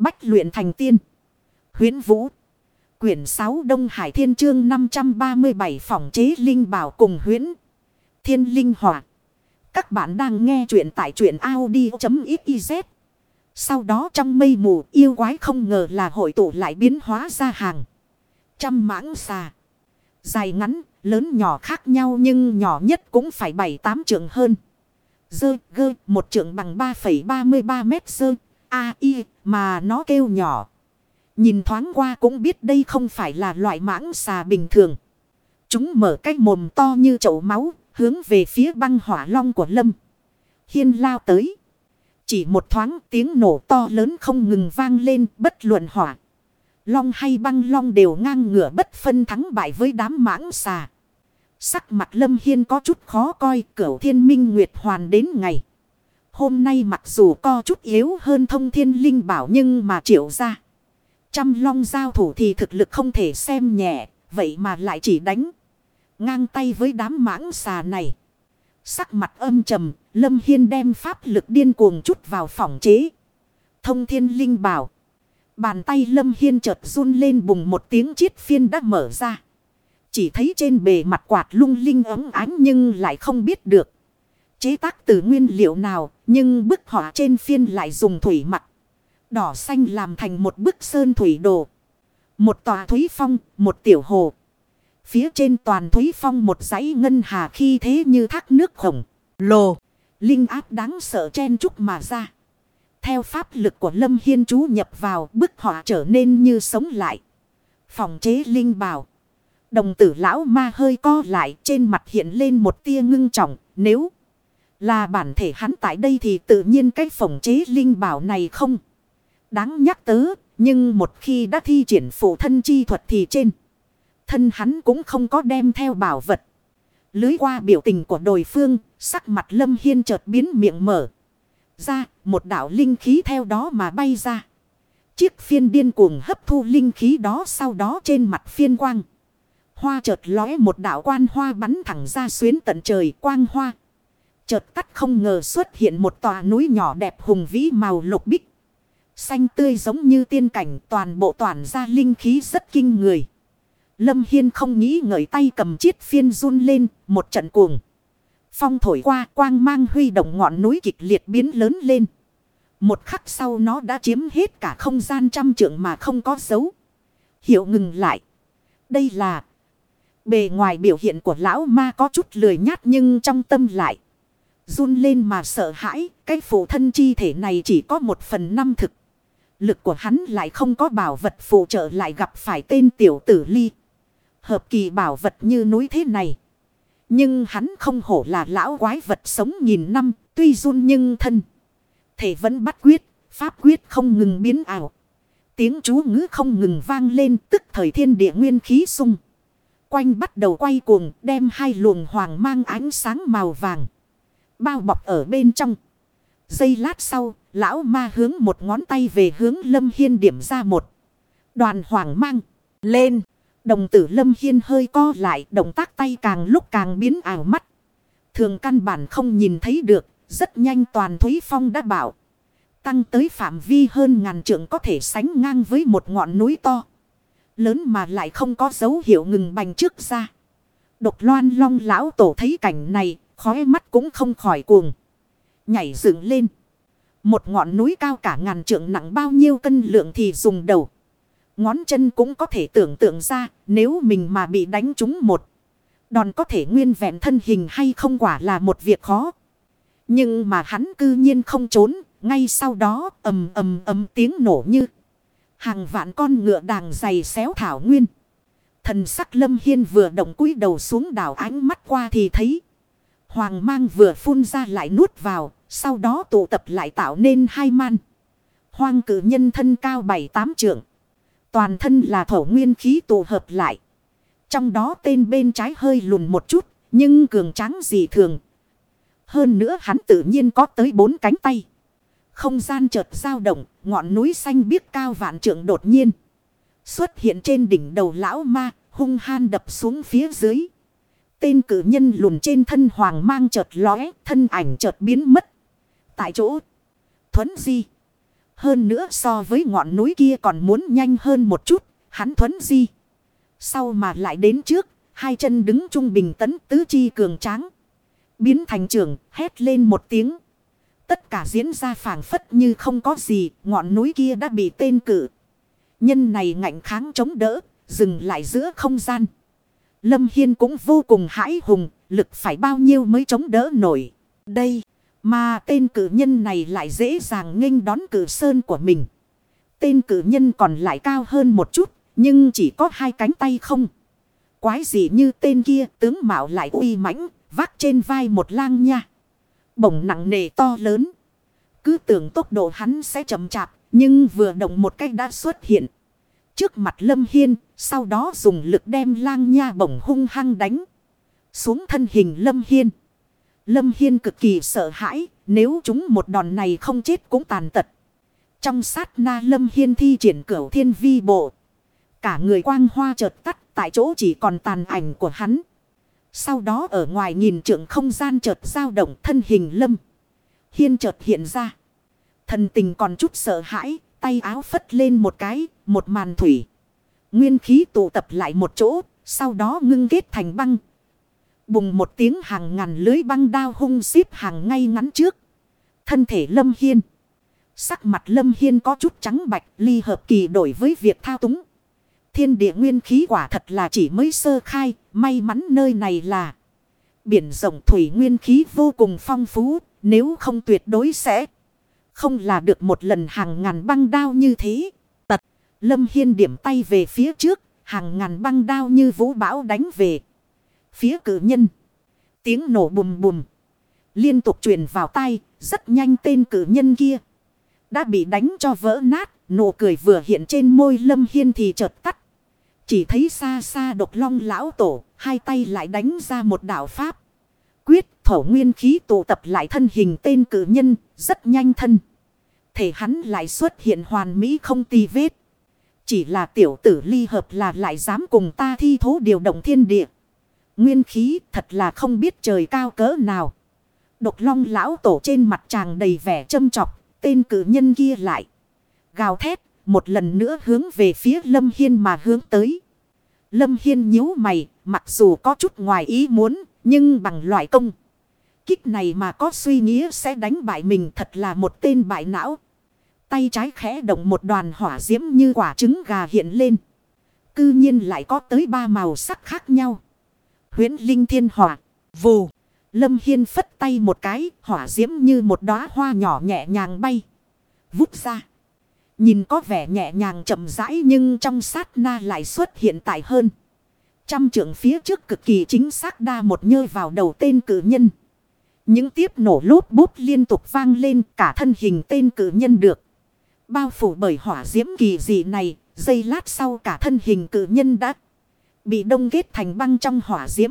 Bách luyện thành tiên. huyễn Vũ. Quyển 6 Đông Hải Thiên Chương 537 phòng chế Linh Bảo cùng huyễn Thiên Linh Hỏa. Các bạn đang nghe truyện tại truyện Audi.xyz. Sau đó trong mây mù yêu quái không ngờ là hội tụ lại biến hóa ra hàng. Trăm mãng xà. Dài ngắn, lớn nhỏ khác nhau nhưng nhỏ nhất cũng phải 7-8 trượng hơn. Dơ, gơ, một trượng bằng 3,33 mét dơ. A, y, mà nó kêu nhỏ. Nhìn thoáng qua cũng biết đây không phải là loại mãng xà bình thường. Chúng mở cái mồm to như chậu máu, hướng về phía băng hỏa long của Lâm. Hiên lao tới. Chỉ một thoáng tiếng nổ to lớn không ngừng vang lên bất luận hỏa. Long hay băng long đều ngang ngửa bất phân thắng bại với đám mãng xà. Sắc mặt Lâm Hiên có chút khó coi cửu thiên minh nguyệt hoàn đến ngày. Hôm nay mặc dù co chút yếu hơn thông thiên linh bảo nhưng mà triệu ra. Trăm long giao thủ thì thực lực không thể xem nhẹ, vậy mà lại chỉ đánh. Ngang tay với đám mãng xà này. Sắc mặt âm trầm, Lâm Hiên đem pháp lực điên cuồng chút vào phòng chế. Thông thiên linh bảo. Bàn tay Lâm Hiên chợt run lên bùng một tiếng chiết phiên đã mở ra. Chỉ thấy trên bề mặt quạt lung linh ấm ánh nhưng lại không biết được. Chế tác từ nguyên liệu nào nhưng bức họa trên phiên lại dùng thủy mặt. Đỏ xanh làm thành một bức sơn thủy đồ. Một tòa thúy phong, một tiểu hồ. Phía trên toàn thúy phong một dãy ngân hà khi thế như thác nước khổng. Lồ, linh áp đáng sợ chen chúc mà ra. Theo pháp lực của Lâm Hiên chú nhập vào bức họa trở nên như sống lại. Phòng chế linh bảo. Đồng tử lão ma hơi co lại trên mặt hiện lên một tia ngưng trọng. Nếu là bản thể hắn tại đây thì tự nhiên cái phổng chế linh bảo này không đáng nhắc tới. Nhưng một khi đã thi triển phụ thân chi thuật thì trên. Thân hắn cũng không có đem theo bảo vật. Lưới qua biểu tình của đồi phương, sắc mặt lâm hiên chợt biến miệng mở. Ra, một đạo linh khí theo đó mà bay ra. Chiếc phiên điên cuồng hấp thu linh khí đó sau đó trên mặt phiên quang. Hoa chợt lóe một đạo quan hoa bắn thẳng ra xuyến tận trời quang hoa. Chợt tắt không ngờ xuất hiện một tòa núi nhỏ đẹp hùng vĩ màu lục bích. Xanh tươi giống như tiên cảnh, toàn bộ toàn ra linh khí rất kinh người. Lâm Hiên không nghĩ ngợi tay cầm chiếc phiên run lên, một trận cuồng. Phong thổi qua, quang mang huy động ngọn núi kịch liệt biến lớn lên. Một khắc sau nó đã chiếm hết cả không gian trăm trượng mà không có dấu. Hiệu ngừng lại. Đây là bề ngoài biểu hiện của lão ma có chút lười nhát nhưng trong tâm lại. Run lên mà sợ hãi, cái phụ thân chi thể này chỉ có một phần năm thực. Lực của hắn lại không có bảo vật phụ trợ lại gặp phải tên tiểu tử ly. Hợp kỳ bảo vật như núi thế này. Nhưng hắn không hổ là lão quái vật sống nghìn năm, tuy run nhưng thân. Thể vẫn bắt quyết, pháp quyết không ngừng biến ảo. Tiếng chú ngữ không ngừng vang lên tức thời thiên địa nguyên khí sung. Quanh bắt đầu quay cuồng đem hai luồng hoàng mang ánh sáng màu vàng. Bao bọc ở bên trong. Giây lát sau, lão ma hướng một ngón tay về hướng lâm hiên điểm ra một. Đoàn hoàng mang. Lên. Đồng tử lâm hiên hơi co lại. Động tác tay càng lúc càng biến ảo mắt. Thường căn bản không nhìn thấy được. Rất nhanh toàn Thúy Phong đã bảo. Tăng tới phạm vi hơn ngàn trượng có thể sánh ngang với một ngọn núi to. Lớn mà lại không có dấu hiệu ngừng bành trước ra. Độc loan long lão tổ thấy cảnh này. Khói mắt cũng không khỏi cuồng. Nhảy dựng lên. Một ngọn núi cao cả ngàn trượng nặng bao nhiêu cân lượng thì dùng đầu. Ngón chân cũng có thể tưởng tượng ra, nếu mình mà bị đánh trúng một. Đòn có thể nguyên vẹn thân hình hay không quả là một việc khó. Nhưng mà hắn cư nhiên không trốn. Ngay sau đó ầm ầm ầm tiếng nổ như. Hàng vạn con ngựa đàng dày xéo thảo nguyên. Thần sắc lâm hiên vừa động cúi đầu xuống đảo ánh mắt qua thì thấy. Hoàng mang vừa phun ra lại nuốt vào. Sau đó tụ tập lại tạo nên hai man. Hoang cử nhân thân cao bảy tám trượng. Toàn thân là thổ nguyên khí tụ hợp lại. Trong đó tên bên trái hơi lùn một chút. Nhưng cường tráng dị thường. Hơn nữa hắn tự nhiên có tới bốn cánh tay. Không gian chợt dao động. Ngọn núi xanh biếc cao vạn trượng đột nhiên. Xuất hiện trên đỉnh đầu lão ma. Hung han đập xuống phía dưới. Tên cử nhân lùn trên thân hoàng mang chợt lóe. Thân ảnh chợt biến mất tại chỗ. Thuấn di. Hơn nữa so với ngọn núi kia còn muốn nhanh hơn một chút. Hắn thuấn di. Sau mà lại đến trước. Hai chân đứng trung bình tấn tứ chi cường tráng. Biến thành trường hét lên một tiếng. Tất cả diễn ra phảng phất như không có gì. Ngọn núi kia đã bị tên cử. Nhân này ngạnh kháng chống đỡ. Dừng lại giữa không gian. Lâm Hiên cũng vô cùng hãi hùng. Lực phải bao nhiêu mới chống đỡ nổi. Đây. Mà tên cử nhân này lại dễ dàng nghênh đón cử sơn của mình. Tên cử nhân còn lại cao hơn một chút. Nhưng chỉ có hai cánh tay không. Quái gì như tên kia, tướng mạo lại uy mãnh, vác trên vai một lang nha. Bổng nặng nề to lớn. Cứ tưởng tốc độ hắn sẽ chậm chạp. Nhưng vừa động một cách đã xuất hiện. Trước mặt Lâm Hiên. Sau đó dùng lực đem lang nha bổng hung hăng đánh. Xuống thân hình Lâm Hiên. Lâm Hiên cực kỳ sợ hãi. Nếu chúng một đòn này không chết cũng tàn tật. Trong sát na Lâm Hiên thi triển cửu thiên vi bộ. Cả người quang hoa chợt tắt. Tại chỗ chỉ còn tàn ảnh của hắn. Sau đó ở ngoài nhìn trượng không gian chợt dao động thân hình Lâm. Hiên chợt hiện ra. Thần tình còn chút sợ hãi. Tay áo phất lên một cái. Một màn thủy. Nguyên khí tụ tập lại một chỗ. Sau đó ngưng kết thành băng. Bùng một tiếng hàng ngàn lưới băng đao hung xếp hàng ngay ngắn trước. Thân thể Lâm Hiên. Sắc mặt Lâm Hiên có chút trắng bạch, ly hợp kỳ đổi với việc thao túng. Thiên địa nguyên khí quả thật là chỉ mới sơ khai. May mắn nơi này là. Biển rộng thủy nguyên khí vô cùng phong phú. Nếu không tuyệt đối sẽ. Không là được một lần hàng ngàn băng đao như thế. Tật. Lâm Hiên điểm tay về phía trước. Hàng ngàn băng đao như vũ bão đánh về. Phía cử nhân. Tiếng nổ bùm bùm. Liên tục truyền vào tay. Rất nhanh tên cử nhân kia. Đã bị đánh cho vỡ nát. Nụ cười vừa hiện trên môi lâm hiên thì chợt tắt. Chỉ thấy xa xa độc long lão tổ. Hai tay lại đánh ra một đạo pháp. Quyết, thổ nguyên khí tụ tập lại thân hình tên cử nhân. Rất nhanh thân. Thể hắn lại xuất hiện hoàn mỹ không tì vết. Chỉ là tiểu tử ly hợp là lại dám cùng ta thi thố điều động thiên địa. Nguyên khí thật là không biết trời cao cỡ nào. Độc long lão tổ trên mặt chàng đầy vẻ châm chọc. Tên cử nhân kia lại. Gào thét. Một lần nữa hướng về phía Lâm Hiên mà hướng tới. Lâm Hiên nhíu mày. Mặc dù có chút ngoài ý muốn. Nhưng bằng loại công. Kích này mà có suy nghĩ sẽ đánh bại mình thật là một tên bại não. Tay trái khẽ động một đoàn hỏa diễm như quả trứng gà hiện lên. Cư nhiên lại có tới ba màu sắc khác nhau huyễn linh thiên hỏa. Vù. Lâm Hiên phất tay một cái. Hỏa diễm như một đóa hoa nhỏ nhẹ nhàng bay. Vút ra. Nhìn có vẻ nhẹ nhàng chậm rãi nhưng trong sát na lại xuất hiện tại hơn. Trăm trưởng phía trước cực kỳ chính xác đa một nhơ vào đầu tên cử nhân. Những tiếp nổ lốp bút liên tục vang lên, cả thân hình tên cử nhân được. Bao phủ bởi hỏa diễm kỳ dị này, giây lát sau cả thân hình cử nhân đã Bị đông kết thành băng trong hỏa diễm.